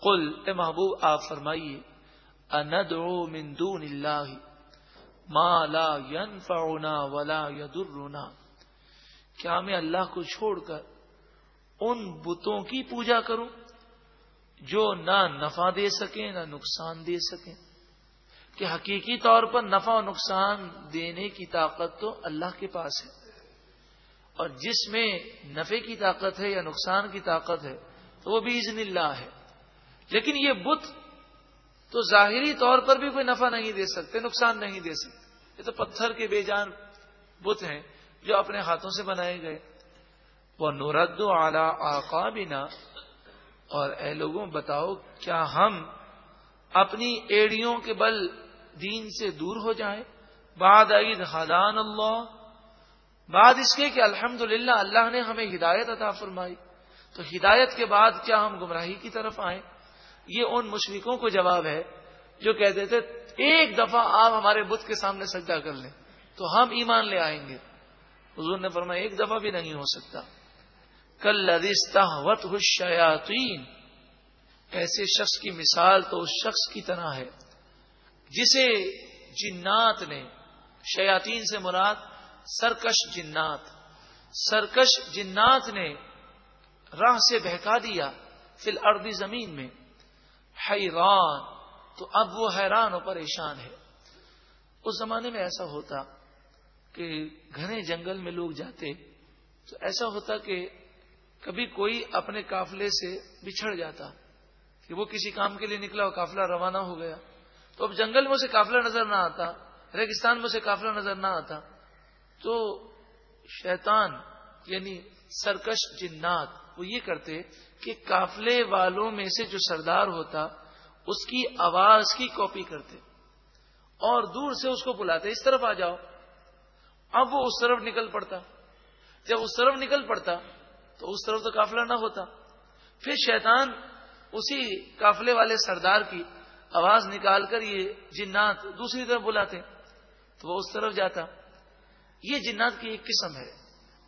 قل، اے محبوب، آپ فرمائیے، اندعو من دون اللہ ما لا ينفعنا ولا يضرنا کیا میں اللہ کو چھوڑ کر ان بتوں کی پوجا کروں جو نہ نفع دے سکیں، نہ نقصان دے سکیں؟ کہ حقیقی طور پر نفع و نقصان دینے کی طاقت تو اللہ کے پاس ہے۔ اور جس میں نفع کی طاقت ہے یا نقصان کی طاقت ہے، تو وہ بھی عزن اللہ ہے۔ لیکن یہ بت تو ظاہری طور پر بھی کوئی نفع نہیں دے سکتے، نقصان نہیں دے سکتے۔ یہ تو پتھر کے بے جان بت ہیں جو اپنے ہاتھوں سے بنائے گئے۔ وہ نورد اعلی آقا بنا اور اے لوگوں، بتاؤ، کیا ہم اپنی ایڑیوں کے بل دین سے دور ہو جائیں؟ بعد عید حدان اللہ۔ بعد اس کے کہ الحمد اللہ نے ہمیں ہدایت عطا فرمائی۔ تو ہدایت کے بعد کیا ہم گمراہی کی طرف آئیں؟ یہ ان مشرقوں کو جواب ہے جو کہتے تھے، ایک دفعہ آپ ہمارے بت کے سامنے سجدہ کر لیں تو ہم ایمان لے آئیں گے۔ حضور نے فرمایا، ایک دفعہ بھی نہیں ہو سکتا۔ کل لدستہ وط شیاتین ایسے شخص کی مثال تو اس شخص کی طرح ہے، جسے جنات نے شیاتین سے مراد سرکش جنات۔ سرکش جنات نے راہ سے بہکا دیا فل اردی زمین میں۔ حیران، تو اب وہ حیران و پریشان ہے۔ اس زمانے میں ایسا ہوتا کہ گھنے جنگل میں لوگ جاتے، تو ایسا ہوتا کہ کبھی کوئی اپنے قافلے سے بچھڑ جاتا کہ وہ کسی کام کے لیے نکلا اور قافلہ روانہ ہو گیا۔ تو اب جنگل میں اسے قافلہ نظر نہ آتا، ریگستان میں اسے قافلہ نظر نہ آتا۔ تو شیطان یعنی سرکش جنات، وہ یہ کرتے کہ قافلے والوں میں سے جو سردار ہوتا، اس کی آواز کی کاپی کرتے اور دور سے اس کو بلاتے، اس طرف آ جاؤ۔ اب وہ اس طرف نکل پڑتا۔ جب اس طرف نکل پڑتا، تو اس طرف تو قافلہ نہ ہوتا۔ پھر شیطان اسی قافلے والے سردار کی آواز نکال کر یہ جنات دوسری طرف بلاتے تو وہ اس طرف جاتا۔ یہ جنات کی ایک قسم ہے۔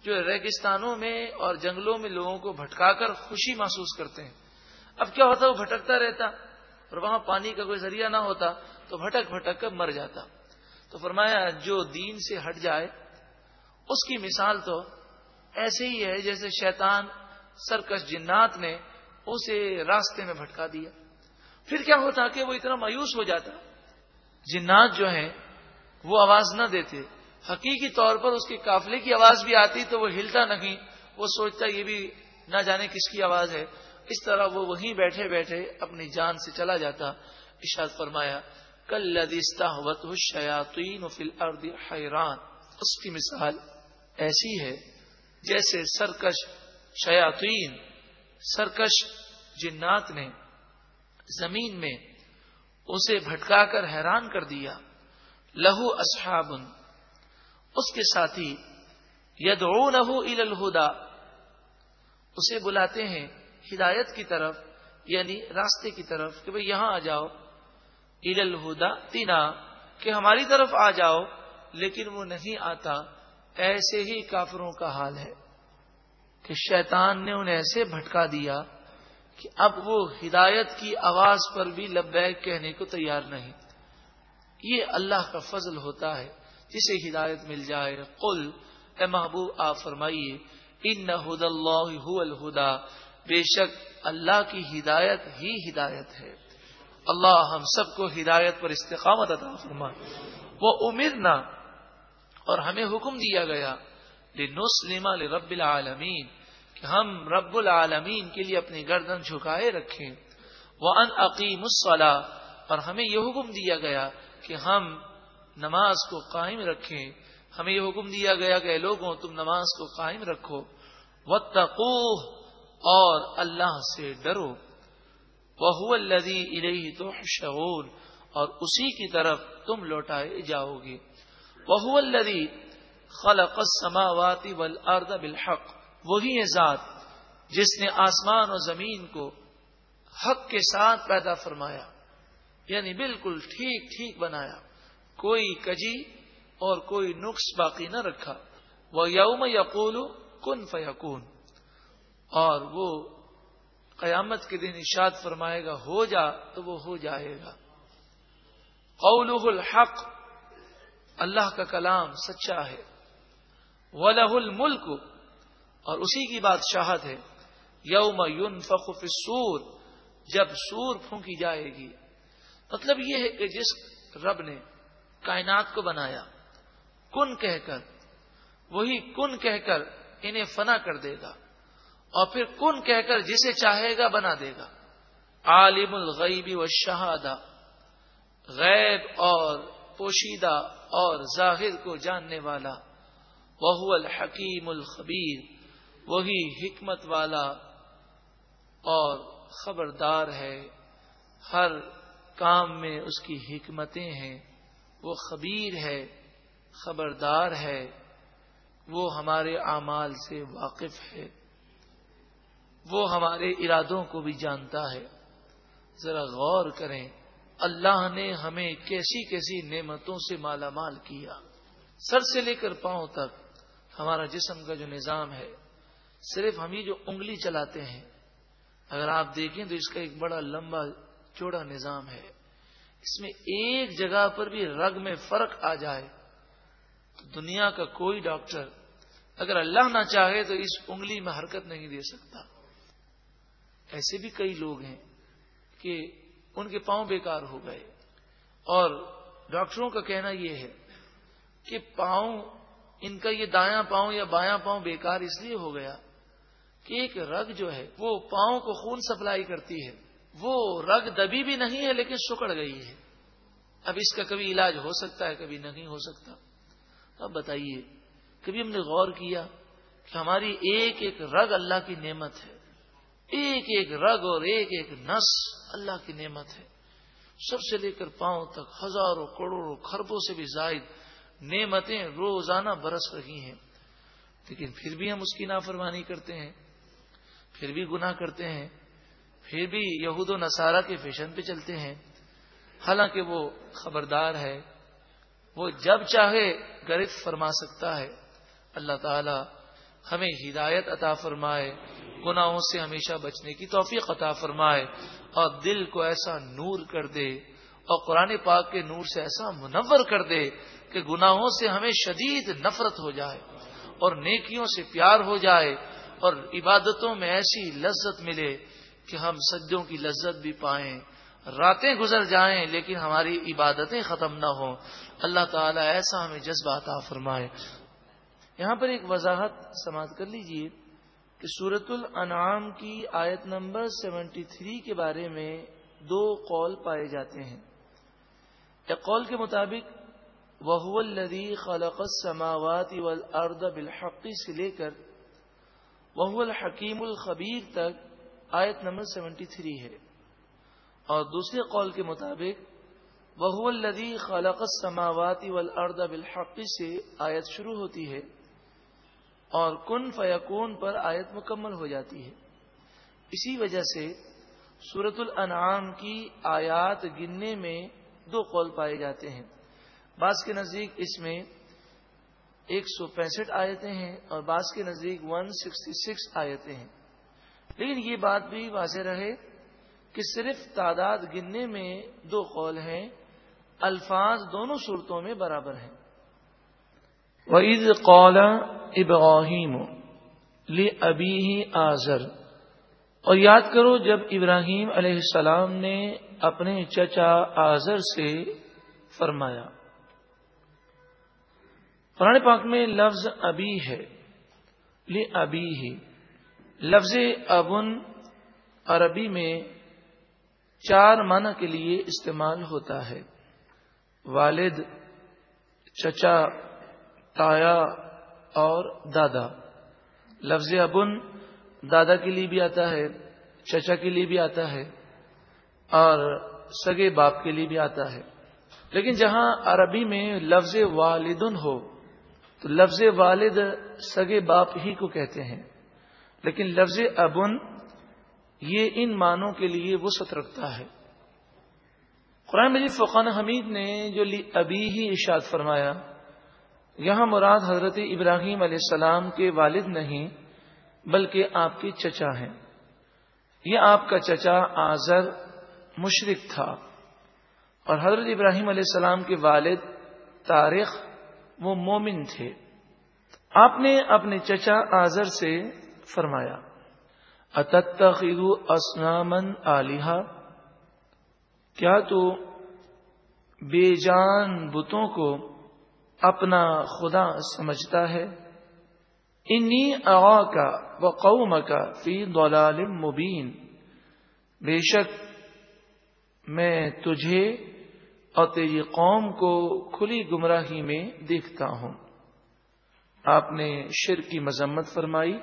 جو ریگستانوں میں اور جنگلوں میں لوگوں کو بھٹکا کر خوشی محسوس کرتے ہیں۔ اب کیا ہوتا وہ بھٹکتا رہتا اور وہاں پانی کا کوئی ذریعہ نہ ہوتا تو بھٹک بھٹک کر مر جاتا۔ تو فرمایا جو دین سے ہٹ جائے، اس کی مثال تو ایسے ہی ہے جیسے شیطان سرکش جنات نے اسے راستے میں بھٹکا دیا۔ پھر کیا ہوتا کہ وہ اتنا مایوس ہو جاتا۔ جنات جو ہیں وہ آواز نہ دیتے۔ حقیقی طور پر اس کے قافلے کی آواز بھی آتی تو وہ ہلتا نہیں، وہ سوچتا یہ بھی نہ جانے کس کی آواز ہے۔ اس طرح وہ وہیں بیٹھے بیٹھے اپنی جان سے چلا جاتا۔ اشاد فرمایا کل لدیستہ شیاتین فل ارد حیران۔ اس کی مثال ایسی ہے جیسے سرکش شیاتین سرکش جنات نے زمین میں اسے بھٹکا کر حیران کر دیا۔ لہو اصحابن۔ اس کے ساتھی یدعونه الى الہدا اسے بلاتے ہیں ہدایت کی طرف یعنی راستے کی طرف کہ بھئی یہاں آ جاؤ۔ الى الہدا تینا، کہ ہماری طرف آ جاؤ، لیکن وہ نہیں آتا۔ ایسے ہی کافروں کا حال ہے کہ شیطان نے انہیں ایسے بھٹکا دیا کہ اب وہ ہدایت کی آواز پر بھی لبیک کہنے کو تیار نہیں۔ یہ اللہ کا فضل ہوتا ہے۔ جسے ہدایت مل جائے، قل، اے محبوب، آپ فرمائیے، ان ہد اللہ الہدا بے شک اللہ کی ہدایت ہی ہدایت ہے۔ اللہ ہم سب کو ہدایت پر استقامت عطا فرما وہ امیر نہ اور ہمیں حکم دیا گیا، لنسلم لرب العالمین کہ ہم رب العالمین کے لیے اپنی گردن جھکائے رکھیں۔ وہ ان عقیم اور ہمیں یہ حکم دیا گیا کہ ہم نماز کو قائم رکھیں۔ ہمیں یہ حکم دیا گیا کہ لوگوں، تم نماز کو قائم رکھو۔ و اور اللہ سے ڈرو۔ وہ الدی تو شعور اور اسی کی طرف تم لوٹائے جاؤ گے۔ وہ الدی خلق سماواتی والارض بالحق۔ وہی ہے ذات جس نے آسمان و زمین کو حق کے ساتھ پیدا فرمایا یعنی بالکل ٹھیک ٹھیک بنایا۔ کوئی کجی اور کوئی نقص باقی نہ رکھا۔ وہ یوم یقول کن فیقون اور وہ قیامت کے دن اشاد فرمائے گا، ہو جا تو وہ ہو جائے گا۔ قولہ الحق، اللہ کا کلام سچا ہے۔ ولہ الملک اور اسی کی بادشاہت ہے۔ یوم یون فخف سور جب سور پھونکی جائے گی۔ مطلب یہ ہے کہ جس رب نے کائنات کو بنایا۔ کن کہہ کر، وہی کن کہہ کر انہیں فنا کر دے گا۔ اور پھر کن کہہ کر جسے چاہے گا بنا دے گا۔ عالم الغیبی و شہادہ غیب اور پوشیدہ اور ظاہر کو جاننے والا۔ وہ الحکیم الخبیر۔ وہی حکمت والا اور خبردار ہے۔ ہر کام میں اس کی حکمتیں ہیں۔ وہ خبیر ہے، خبردار ہے، وہ ہمارے اعمال سے واقف ہے، وہ ہمارے ارادوں کو بھی جانتا ہے۔ ذرا غور کریں، اللہ نے ہمیں کیسی کیسی نعمتوں سے مالا مال کیا۔ سر سے لے کر پاؤں تک ہمارا جسم کا جو نظام ہے، صرف ہم ہی جو انگلی چلاتے ہیں۔ اگر آپ دیکھیں تو اس کا ایک بڑا لمبا چوڑا نظام ہے۔ اس میں ایک جگہ پر بھی رگ میں فرق آ جائے تو دنیا کا کوئی ڈاکٹر اگر اللہ نہ چاہے تو اس انگلی میں حرکت نہیں دے سکتا۔ ایسے بھی کئی لوگ ہیں کہ ان کے پاؤں بیکار ہو گئے۔ اور ڈاکٹروں کا کہنا یہ ہے کہ پاؤں، ان کا یہ دایاں پاؤں یا بایاں پاؤں بیکار اس لیے ہو گیا کہ ایک رگ جو ہے وہ پاؤں کو خون سپلائی کرتی ہے۔ وہ رگ دبی بھی نہیں ہے لیکن سکڑ گئی ہے۔ اب اس کا کبھی علاج ہو سکتا ہے، کبھی نہیں ہو سکتا۔ اب بتائیے، کبھی ہم نے غور کیا کہ ہماری ایک ایک رگ اللہ کی نعمت ہے۔ ایک ایک رگ اور ایک ایک نس اللہ کی نعمت ہے۔ سب سے لے کر پاؤں تک ہزاروں، کروڑوں، خربوں سے بھی زائد نعمتیں روزانہ برس رہی ہیں۔ لیکن پھر بھی ہم اس کی نافرمانی کرتے ہیں، پھر بھی گناہ کرتے ہیں۔ پھر بھی یہود و نصارہ کے فیشن پہ چلتے ہیں۔ حالانکہ وہ خبردار ہے۔ وہ جب چاہے گرفت فرما سکتا ہے۔ اللہ تعالی ہمیں ہدایت عطا فرمائے، گناہوں سے ہمیشہ بچنے کی توفیق عطا فرمائے اور دل کو ایسا نور کر دے اور قرآن پاک کے نور سے ایسا منور کر دے کہ گناہوں سے ہمیں شدید نفرت ہو جائے اور نیکیوں سے پیار ہو جائے اور عبادتوں میں ایسی لذت ملے کہ ہم سجدوں کی لذت بھی پائیں، راتیں گزر جائیں، لیکن ہماری عبادتیں ختم نہ ہوں۔ اللہ تعالیٰ ایسا ہمیں جذبہ عطا فرمائے۔ یہاں پر ایک وضاحت سماعت کر لیجیے کہ سورت الانعام کی آیت نمبر سیونٹی تھری کے بارے میں دو قول پائے جاتے ہیں۔ ایک قول کے مطابق وہ الدی خلق السماوات والارض بالحق سے لے کر وہ الحکیم الخبیر تک آیت نمبر سیونٹی تھری ہے۔ اور دوسرے قول کے مطابق وہ الدی خلق السماوات والارض بالحق سے آیت شروع ہوتی ہے، اور کن فیکون پر آیت مکمل ہو جاتی ہے۔ اسی وجہ سے سورت الانعام کی آیات گننے میں دو قول پائے جاتے ہیں۔ بعض کے نزدیک اس میں ایک سو پینسٹھ آیتیں ہیں اور بعض کے نزدیک ون سکسٹی سکس آیتیں ہیں۔ لیکن یہ بات بھی واضح رہے کہ صرف تعداد گننے میں دو قول ہیں، الفاظ دونوں صورتوں میں برابر ہیں۔ وعید قول ابراہیم لی ابی ہی آزر اور یاد کرو جب ابراہیم علیہ السلام نے اپنے چچا آزر سے فرمایا۔ قرآن پاک میں لفظ ابی ہے لی ابی ہی لفظ ابن عربی میں چار معنی کے لیے استعمال ہوتا ہے۔ والد، چچا، تایا اور دادا۔ لفظ ابن دادا کے لیے بھی آتا ہے، چچا کے لیے بھی آتا ہے اور سگے باپ کے لیے بھی آتا ہے۔ لیکن جہاں عربی میں لفظ والدن ہو، تو لفظ والد سگے باپ ہی کو کہتے ہیں۔ لیکن لفظ ابن یہ ان معنوں کے لیے وسط رکھتا ہے۔ قرآن مجید فقان حمید نے جو ابھی ہی ارشاد فرمایا، یہاں مراد حضرت ابراہیم علیہ السلام کے والد نہیں، بلکہ آپ کے چچا ہیں۔ یہ آپ کا چچا آزر مشرق تھا۔ اور حضرت ابراہیم علیہ السلام کے والد تاریخ وہ مومن تھے۔ آپ نے اپنے چچا آزر سے فرمایا اتخو اسنامن علیہ کیا تو بے جان بتوں کو اپنا خدا سمجھتا ہے؟ انی اغا کا و قوم کا فی دولال مبین. بے شک میں تجھے اور تیری قوم کو کھلی گمراہی میں دیکھتا ہوں۔ آپ نے شر کی مذمت فرمائی۔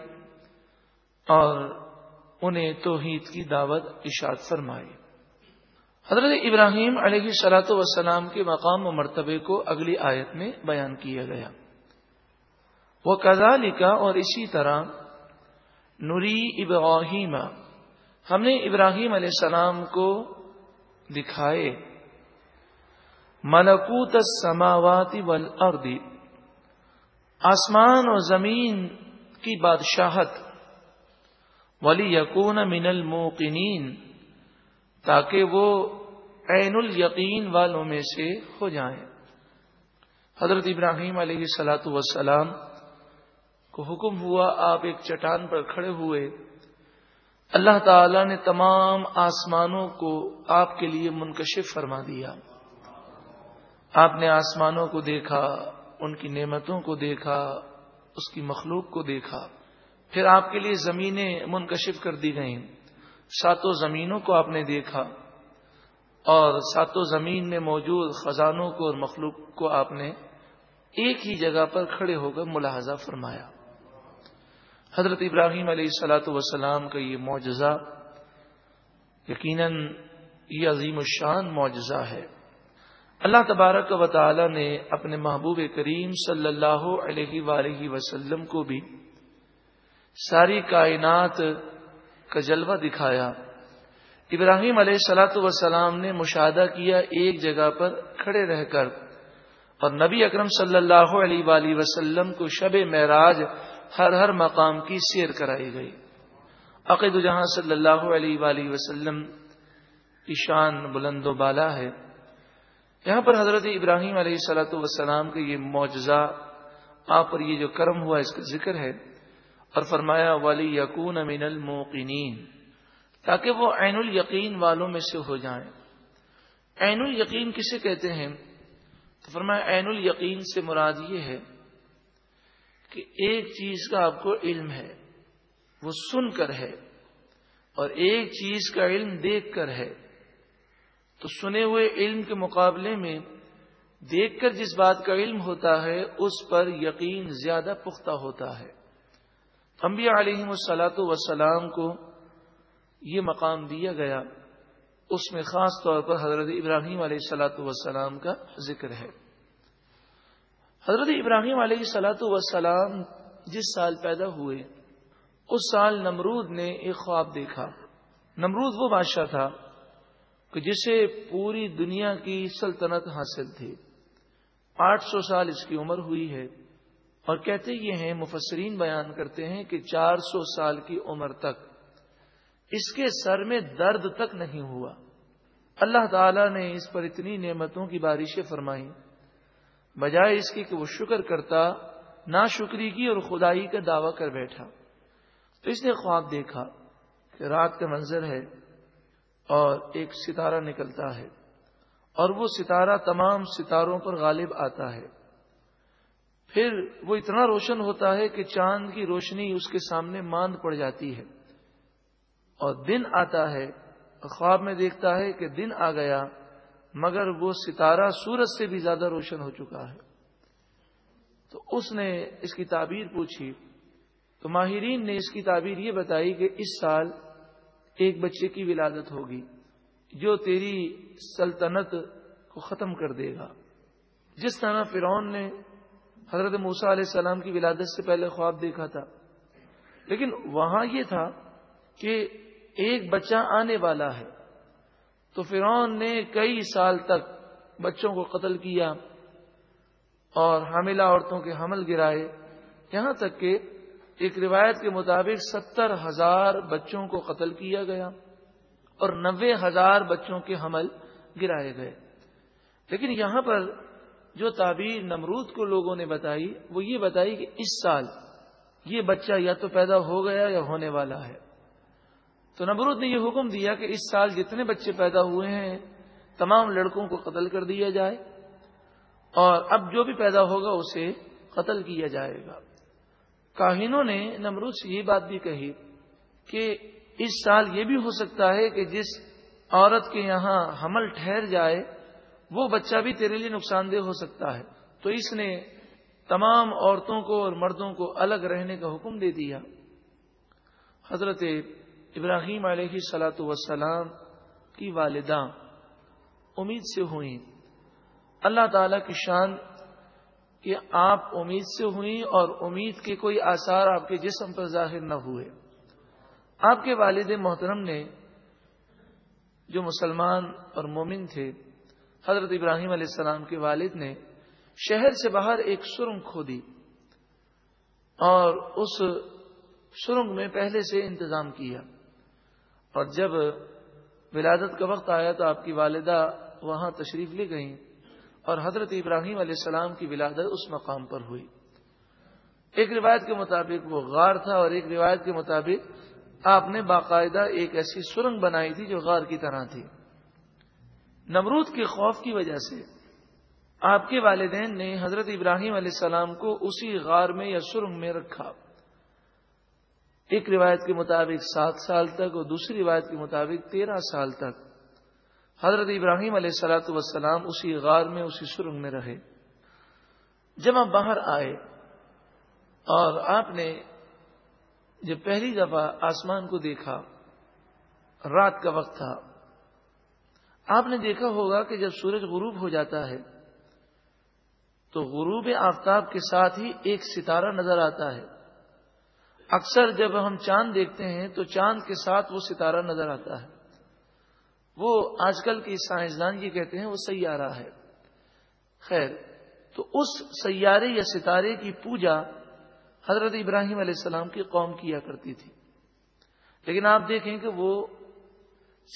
اور انہیں توحید کی دعوت اشاد فرمائی۔ حضرت ابراہیم علیہ سلاۃ وسلام کے مقام و مرتبے کو اگلی آیت میں بیان کیا گیا۔ وہ کزا لکھا اور اسی طرح نوری ابراہیم، ہم نے ابراہیم علیہ السلام کو دکھائے۔ ملکوت السماوات والارض، آسمان اور زمین کی بادشاہت۔ ولی یقون من الموقنین تاکہ وہ عین الیقین والوں میں سے ہو جائیں۔ حضرت ابراہیم علیہ سلاۃ وسلام کو حکم ہوا، آپ ایک چٹان پر کھڑے ہوئے۔ اللہ تعالی نے تمام آسمانوں کو آپ کے لیے منکشف فرما دیا۔ آپ نے آسمانوں کو دیکھا، ان کی نعمتوں کو دیکھا، اس کی مخلوق کو دیکھا۔ پھر آپ کے لیے زمینیں منکشف کر دی گئیں۔ ساتوں زمینوں کو آپ نے دیکھا اور ساتوں زمین میں موجود خزانوں کو اور مخلوق کو آپ نے ایک ہی جگہ پر کھڑے ہو کر ملاحظہ فرمایا۔ حضرت ابراہیم علیہ السلاۃ وسلام کا یہ معجزہ یقیناً یہ عظیم الشان معجزہ ہے۔ اللہ تبارک و تعالی نے اپنے محبوب کریم صلی اللہ علیہ وآلہ وسلم کو بھی ساری کائنات کا جلوہ دکھایا۔ ابراہیم علیہ سلاۃ وسلام نے مشاہدہ کیا ایک جگہ پر کھڑے رہ کر، اور نبی اکرم صلی اللہ علیہ وآلہ وسلم کو شب معراج ہر ہر مقام کی سیر کرائی گئی۔ عقید جہاں صلی اللہ علیہ وآلہ وسلم کی شان بلند و بالا ہے، یہاں پر حضرت ابراہیم علیہ سلاۃ وسلام کا یہ معجزہ، آپ پر یہ جو کرم ہوا اس کا ذکر ہے اور فرمایا والی یقون امین الموقنین تاکہ وہ عین الیقین والوں میں سے ہو جائیں۔ عین الیقین کسے کہتے ہیں؟ تو فرمایا، عین الیقین سے مراد یہ ہے کہ ایک چیز کا آپ کو علم ہے، وہ سن کر ہے، اور ایک چیز کا علم دیکھ کر ہے۔ تو سنے ہوئے علم کے مقابلے میں دیکھ کر جس بات کا علم ہوتا ہے، اس پر یقین زیادہ پختہ ہوتا ہے۔ انبیاء علیہ السلاۃ وسلام کو یہ مقام دیا گیا، اس میں خاص طور پر حضرت ابراہیم علیہ السلاۃ وسلام کا ذکر ہے۔ حضرت ابراہیم علیہ سلاۃ وسلام جس سال پیدا ہوئے، اس سال نمرود نے ایک خواب دیکھا۔ نمرود وہ بادشاہ تھا کہ جسے پوری دنیا کی سلطنت حاصل تھی۔ آٹھ سو سال اس کی عمر ہوئی ہے۔ اور کہتے یہ ہیں، مفسرین بیان کرتے ہیں کہ چار سو سال کی عمر تک اس کے سر میں درد تک نہیں ہوا۔ اللہ تعالی نے اس پر اتنی نعمتوں کی بارشیں فرمائی بجائے اس کی کہ وہ شکر کرتا نہ شکری کی اور خدائی کا دعوی کر بیٹھا۔ تو اس نے خواب دیکھا کہ رات کا منظر ہے اور ایک ستارہ نکلتا ہے اور وہ ستارہ تمام ستاروں پر غالب آتا ہے۔ پھر وہ اتنا روشن ہوتا ہے کہ چاند کی روشنی اس کے سامنے ماند پڑ جاتی ہے۔ اور دن آتا ہے، خواب میں دیکھتا ہے کہ دن آ گیا، مگر وہ ستارہ سورج سے بھی زیادہ روشن ہو چکا ہے۔ تو اس نے اس کی تعبیر پوچھی۔ تو ماہرین نے اس کی تعبیر یہ بتائی کہ اس سال ایک بچے کی ولادت ہوگی، جو تیری سلطنت کو ختم کر دے گا۔ جس طرح فرعون نے حضرت موسا علیہ السلام کی ولادت سے پہلے خواب دیکھا تھا۔ لیکن وہاں یہ تھا کہ ایک بچہ آنے والا ہے۔ تو فرعون نے کئی سال تک بچوں کو قتل کیا اور حاملہ عورتوں کے حمل گرائے۔ یہاں تک کہ ایک روایت کے مطابق ستر ہزار بچوں کو قتل کیا گیا اور نوے ہزار بچوں کے حمل گرائے گئے۔ لیکن یہاں پر جو تعبیر نمرود کو لوگوں نے بتائی، وہ یہ بتائی کہ اس سال یہ بچہ یا تو پیدا ہو گیا یا ہونے والا ہے۔ تو نمرود نے یہ حکم دیا کہ اس سال جتنے بچے پیدا ہوئے ہیں، تمام لڑکوں کو قتل کر دیا جائے اور اب جو بھی پیدا ہوگا اسے قتل کیا جائے گا۔ کاہینوں نے نمرود سے یہ بات بھی کہی کہ اس سال یہ بھی ہو سکتا ہے کہ جس عورت کے یہاں حمل ٹھہر جائے وہ بچہ بھی تیرے لیے نقصان دہ ہو سکتا ہے۔ تو اس نے تمام عورتوں کو اور مردوں کو الگ رہنے کا حکم دے دیا۔ حضرت ابراہیم علیہ سلاۃ وسلام کی والدہ امید سے ہوئیں۔ اللہ تعالی کی شان کہ آپ امید سے ہوئیں اور امید کے کوئی آثار آپ کے جسم پر ظاہر نہ ہوئے۔ آپ کے والد محترم نے جو مسلمان اور مومن تھے حضرت ابراہیم علیہ السلام کے والد نے شہر سے باہر ایک سرنگ کھودی اور اس سرنگ میں پہلے سے انتظام کیا اور جب ولادت کا وقت آیا تو آپ کی والدہ وہاں تشریف لے گئیں اور حضرت ابراہیم علیہ السلام کی ولادت اس مقام پر ہوئی۔ ایک روایت کے مطابق وہ غار تھا اور ایک روایت کے مطابق آپ نے باقاعدہ ایک ایسی سرنگ بنائی تھی جو غار کی طرح تھی۔ نمرود کے خوف کی وجہ سے آپ کے والدین نے حضرت ابراہیم علیہ السلام کو اسی غار میں یا سرنگ میں رکھا۔ ایک روایت کے مطابق سات سال تک اور دوسری روایت کے مطابق تیرہ سال تک حضرت ابراہیم علیہ السلاۃ وسلام اسی غار میں، اسی سرنگ میں رہے۔ جب آپ باہر آئے اور آپ نے جب پہلی دفعہ آسمان کو دیکھا، رات کا وقت تھا۔ آپ نے دیکھا ہوگا کہ جب سورج غروب ہو جاتا ہے، تو غروب آفتاب کے ساتھ ہی ایک ستارہ نظر آتا ہے۔ اکثر جب ہم چاند دیکھتے ہیں، تو چاند کے ساتھ وہ ستارہ نظر آتا ہے۔ وہ آج کل کی سائنسدان یہ کہتے ہیں، وہ سیارہ ہے۔ خیر، تو اس سیارے یا ستارے کی پوجا حضرت ابراہیم علیہ السلام کی قوم کیا کرتی تھی۔ لیکن آپ دیکھیں کہ وہ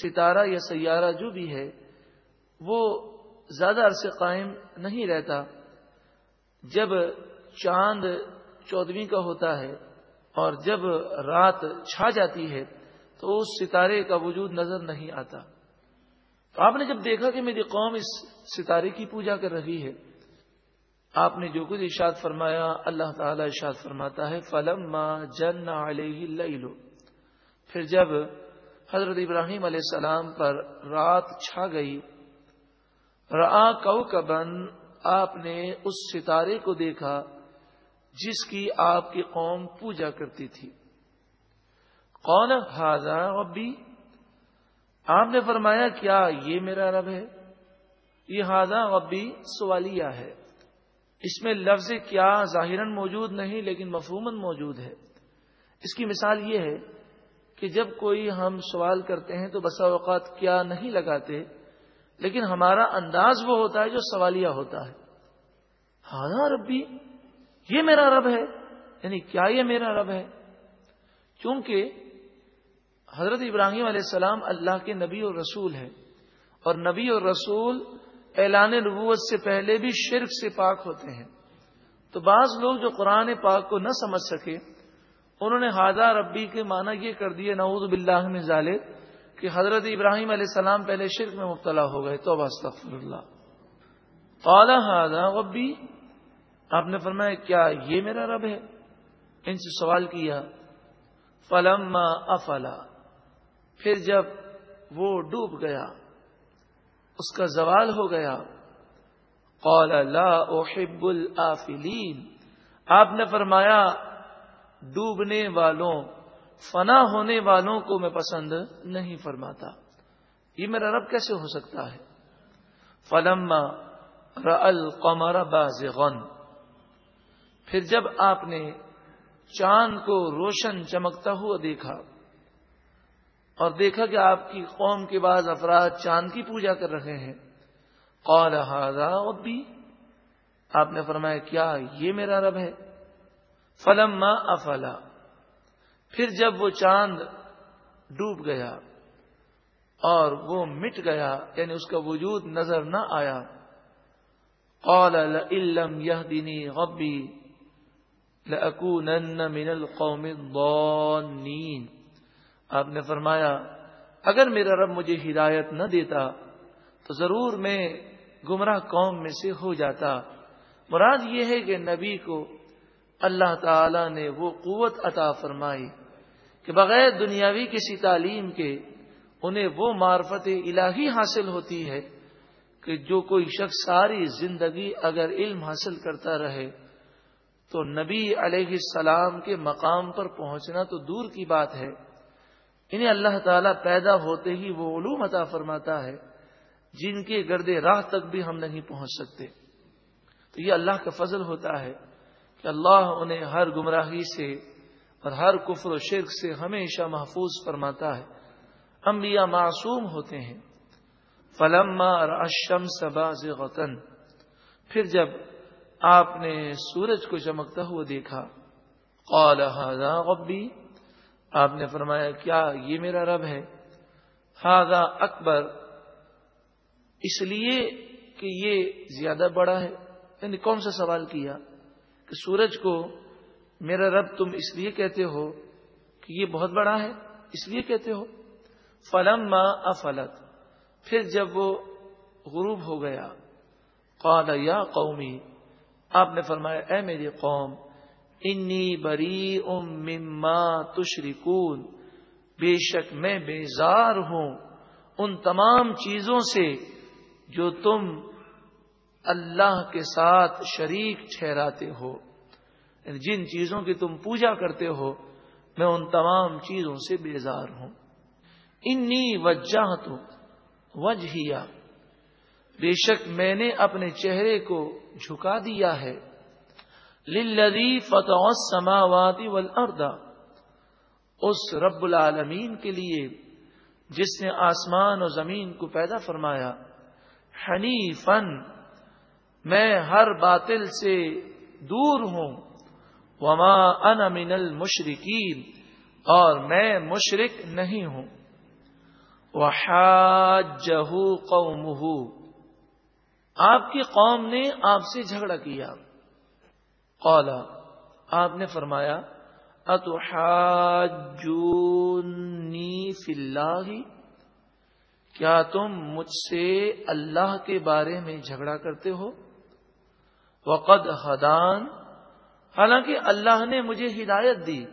ستارہ یا سیارہ جو بھی ہے، وہ زیادہ عرصے قائم نہیں رہتا۔ جب چاند چودویں کا ہوتا ہے اور جب رات چھا جاتی ہے، تو اس ستارے کا وجود نظر نہیں آتا۔ تو آپ نے جب دیکھا کہ میری قوم اس ستارے کی پوجا کر رہی ہے، آپ نے جو کچھ ارشاد فرمایا، اللہ تعالی ارشاد فرماتا ہے فلم جن علیہ پھر جب حضرت ابراہیم علیہ السلام پر رات چھا گئی۔ را کو آپ نے اس ستارے کو دیکھا جس کی آپ کی قوم پوجا کرتی تھی۔ کون حاضا ربی، آپ نے فرمایا، کیا یہ میرا رب ہے؟ یہ حاضا ربی سوالیہ ہے۔ اس میں لفظ کیا ظاہراً موجود نہیں، لیکن مفہوماً موجود ہے۔ اس کی مثال یہ ہے کہ جب کوئی ہم سوال کرتے ہیں تو بسا اوقات کیا نہیں لگاتے، لیکن ہمارا انداز وہ ہوتا ہے جو سوالیہ ہوتا ہے۔ ہاں ربی، یہ میرا رب ہے یعنی کیا یہ میرا رب ہے؟ کیونکہ حضرت ابراہیم علیہ السلام اللہ کے نبی اور رسول ہے اور نبی اور رسول اعلان نبوت سے پہلے بھی شرک سے پاک ہوتے ہیں۔ تو بعض لوگ جو قرآن پاک کو نہ سمجھ سکے انہوں نے حاضہ ربی کے معنی یہ کر دیے، نعوذ باللہ من ظالب کہ حضرت ابراہیم علیہ السلام پہلے شرک میں مبتلا ہو گئے۔ تو استغفر اللہ۔ قال حاضہ ربی، آپ نے فرمایا، کیا یہ میرا رب ہے؟ ان سے سوال کیا فلم افلا۔ پھر جب وہ ڈوب گیا، اس کا زوال ہو گیا، قال لا احب الافلین آپ نے فرمایا ڈوبنے والوں، فنا ہونے والوں کو میں پسند نہیں فرماتا۔ یہ میرا رب کیسے ہو سکتا ہے؟ فلم قمر باز پھر جب آپ نے چاند کو روشن چمکتا ہوا دیکھا اور دیکھا کہ آپ کی قوم کے بعد افراد چاند کی پوجا کر رہے ہیں، قال هذا ربی آپ نے فرمایا، کیا یہ میرا رب ہے؟ فلم افلا، پھر جب وہ چاند ڈوب گیا اور وہ مٹ گیا یعنی اس کا وجود نظر نہ آیا، قال لئلم يهدني ربي لأكونن من القوم الضالين آپ نے فرمایا، اگر میرا رب مجھے ہدایت نہ دیتا تو ضرور میں گمراہ قوم میں سے ہو جاتا۔ مراد یہ ہے کہ نبی کو اللہ تعالی نے وہ قوت عطا فرمائی کہ بغیر دنیاوی کسی تعلیم کے انہیں وہ معرفت الہی حاصل ہوتی ہے کہ جو کوئی شخص ساری زندگی اگر علم حاصل کرتا رہے تو نبی علیہ السلام کے مقام پر پہنچنا تو دور کی بات ہے۔ انہیں اللہ تعالیٰ پیدا ہوتے ہی وہ علوم عطا فرماتا ہے جن کے گرد راہ تک بھی ہم نہیں پہنچ سکتے۔ تو یہ اللہ کا فضل ہوتا ہے۔ کہ اللہ انہیں ہر گمراہی سے اور ہر کفر و شرک سے ہمیشہ محفوظ فرماتا ہے۔ انبیاء معصوم ہوتے ہیں۔ فلما اور اشم سباز پھر جب آپ نے سورج کو چمکتا ہوا دیکھا، قال هذا ربی، آپ نے فرمایا، کیا یہ میرا رب ہے؟ ہاضا اکبر، اس لیے کہ یہ زیادہ بڑا ہے۔ یعنی کون سا سوال کیا؟ کہ سورج کو میرا رب تم اس لیے کہتے ہو کہ یہ بہت بڑا ہے، اس لیے کہتے ہو۔ فلم افلت، پھر جب وہ غروب ہو گیا، قال یا قومی، آپ نے فرمایا، اے میری قوم، انی بری ام مما تشرکون، بے شک میں بیزار ہوں ان تمام چیزوں سے جو تم اللہ کے ساتھ شریک ٹھہراتے ہو۔ یعنی جن چیزوں کی تم پوجا کرتے ہو، میں ان تمام چیزوں سے بیزار ہوں۔ انی وجہ تو وجہیا۔ بے شک میں نے اپنے چہرے کو جھکا دیا ہے۔ للذی فتح السماوات والارض۔ اس رب العالمین کے لیے، جس نے آسمان اور زمین کو پیدا فرمایا۔ حنیفن میں ہر باطل سے دور ہوں۔ وما انا من المشرکین اور میں مشرک نہیں ہوں۔ وحاجہ قومہ آپ کی قوم نے آپ سے جھگڑا کیا۔ قالا آپ نے فرمایا اتحاجونی فی اللہ کیا تم مجھ سے اللہ کے بارے میں جھگڑا کرتے ہو؟ وقد حدان حالانکہ اللہ نے مجھے ہدایت دی۔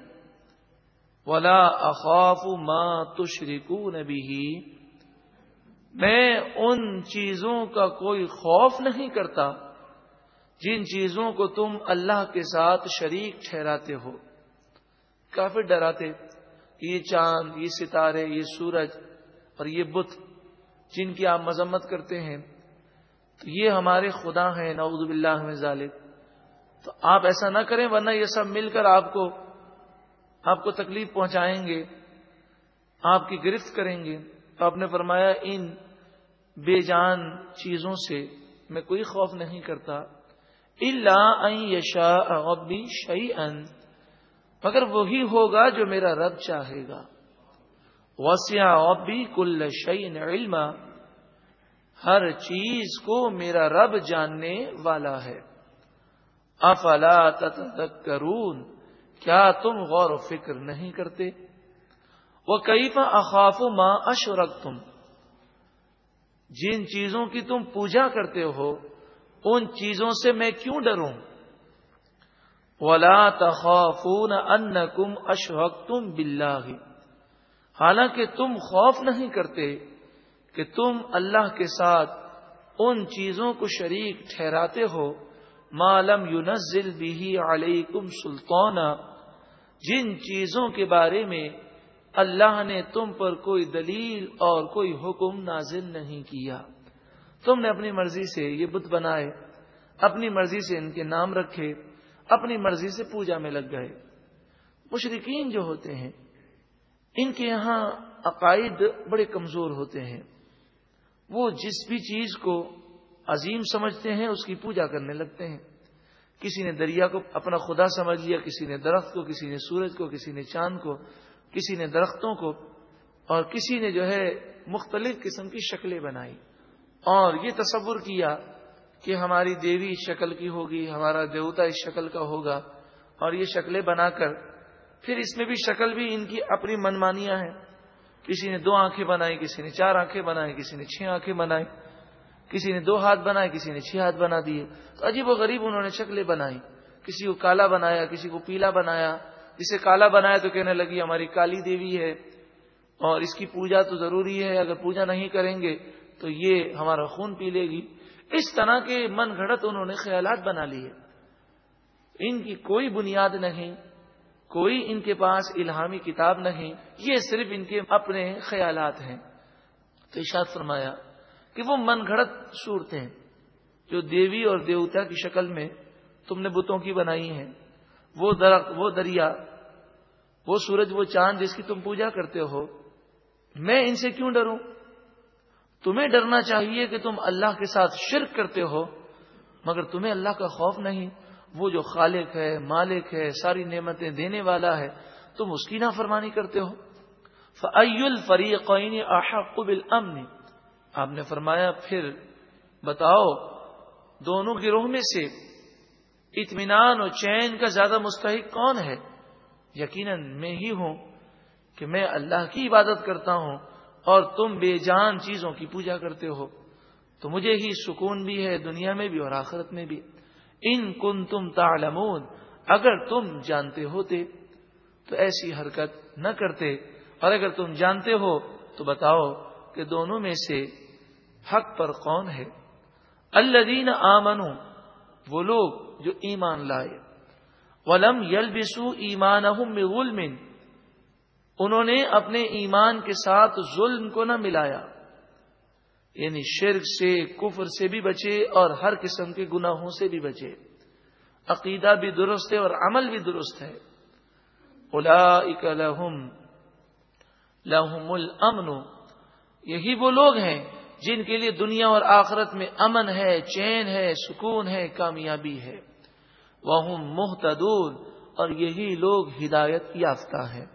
ولا اخاف ما تشرکون به۔ میں ان چیزوں کا کوئی خوف نہیں کرتا جن چیزوں کو تم اللہ کے ساتھ شریک ٹھہراتے ہو۔ کافی ڈراتے، یہ چاند، یہ ستارے، یہ سورج اور یہ بت جن کی آپ مذمت کرتے ہیں۔ تو یہ ہمارے خدا ہیں، نعوذ باللہ میں ظالب تو آپ ایسا نہ کریں ورنہ یہ سب مل کر آپ کو آپ کو تکلیف پہنچائیں گے، آپ کی گرفت کریں گے۔ تو آپ نے فرمایا، ان بے جان چیزوں سے میں کوئی خوف نہیں کرتا۔ اللہ یشا ابی شعی ان مگر وہی ہوگا جو میرا رب چاہے گا۔ وسیع ابی کل شعین علم ہر چیز کو میرا رب جاننے والا ہے۔ افلا تتذکرون، کیا تم غور و فکر نہیں کرتے؟ وہ کئی پا اخاف ماں اشرک تم جن چیزوں کی تم پوجا کرتے ہو، ان چیزوں سے میں کیوں ڈروں؟ ولا تخافون ان کم اشحق تم حالانکہ تم خوف نہیں کرتے کہ تم اللہ کے ساتھ ان چیزوں کو شریک ٹھہراتے ہو معلوم یونزل بھی علیکم سلطان جن چیزوں کے بارے میں اللہ نے تم پر کوئی دلیل اور کوئی حکم نازل نہیں کیا۔ تم نے اپنی مرضی سے یہ بت بنائے، اپنی مرضی سے ان کے نام رکھے، اپنی مرضی سے پوجا میں لگ گئے۔ مشرقین جو ہوتے ہیں، ان کے یہاں عقائد بڑے کمزور ہوتے ہیں۔ وہ جس بھی چیز کو عظیم سمجھتے ہیں، اس کی پوجا کرنے لگتے ہیں۔ کسی نے دریا کو اپنا خدا سمجھ لیا، کسی نے درخت کو، کسی نے سورج کو، کسی نے چاند کو، کسی نے درختوں کو، اور کسی نے جو ہے مختلف قسم کی شکلیں بنائی۔ اور یہ تصور کیا کہ ہماری دیوی اس شکل کی ہوگی، ہمارا دیوتا اس شکل کا ہوگا، اور یہ شکلیں بنا کر پھر اس میں بھی شکل بھی ان کی اپنی منمانیاں ہیں۔ کسی نے دو آنکھیں بنائی کسی نے چار آنکھیں بنائی کسی نے چھ آنکھیں بنائی کسی نے دو ہاتھ بنائے، کسی نے چھ ہاتھ بنا دیے۔ تو عجیب و غریب انہوں نے شکلیں بنائی۔ کسی کو کالا بنایا، کسی کو پیلا بنایا۔ جسے کالا بنایا تو کہنے لگی، ہماری کالی دیوی ہے اور اس کی پوجا تو ضروری ہے، اگر پوجا نہیں کریں گے تو یہ ہمارا خون پی لے گی۔ اس طرح کے من گھڑت انہوں نے خیالات بنا لیے۔ ان کی کوئی بنیاد نہیں۔ کوئی ان کے پاس الہامی کتاب نہیں، یہ صرف ان کے اپنے خیالات ہیں۔ تو اشاد فرمایا کہ وہ من گھڑت صورتیں جو دیوی اور دیوتا کی شکل میں تم نے بتوں کی بنائی ہیں، وہ درخت، وہ دریا، وہ سورج، وہ چاند جس کی تم پوجا کرتے ہو، میں ان سے کیوں ڈروں؟ تمہیں ڈرنا چاہیے کہ تم اللہ کے ساتھ شرک کرتے ہو، مگر تمہیں اللہ کا خوف نہیں۔ وہ جو خالق ہے، مالک ہے، ساری نعمتیں دینے والا ہے، تم اس کی نافرمانی کرتے ہو۔ فعی الفریقین احق بالامن آپ نے فرمایا، پھر بتاؤ، دونوں گروہ میں سے اطمینان اور چین کا زیادہ مستحق کون ہے؟ یقیناً میں ہی ہوں کہ میں اللہ کی عبادت کرتا ہوں اور تم بے جان چیزوں کی پوجا کرتے ہو۔ تو مجھے ہی سکون بھی ہے دنیا میں بھی اور آخرت میں بھی۔ ان کن تم تالمون اگر تم جانتے ہوتے تو ایسی حرکت نہ کرتے، اور اگر تم جانتے ہو تو بتاؤ کہ دونوں میں سے حق پر کون ہے۔ اللہ دین وہ لوگ جو ایمان لائے۔ ولم یل بسو ایمان انہوں نے اپنے ایمان کے ساتھ ظلم کو نہ ملایا۔ یعنی شرک سے، کفر سے بھی بچے اور ہر قسم کے گناہوں سے بھی بچے۔ عقیدہ بھی درست ہے اور عمل بھی درست ہے۔ الا لہم لہم الامن۔ یہی وہ لوگ ہیں جن کے لیے دنیا اور آخرت میں امن ہے، چین ہے، سکون ہے، کامیابی ہے۔ وہ محتدون اور یہی لوگ ہدایت یافتہ ہیں۔